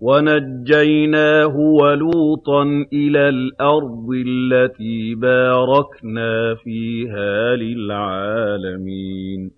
وَنَجَّيْنَاهُ وَلُوطًا إِلَى الْأَرْضِ الَّتِي بَارَكْنَا فِيهَا لِلْعَالَمِينَ.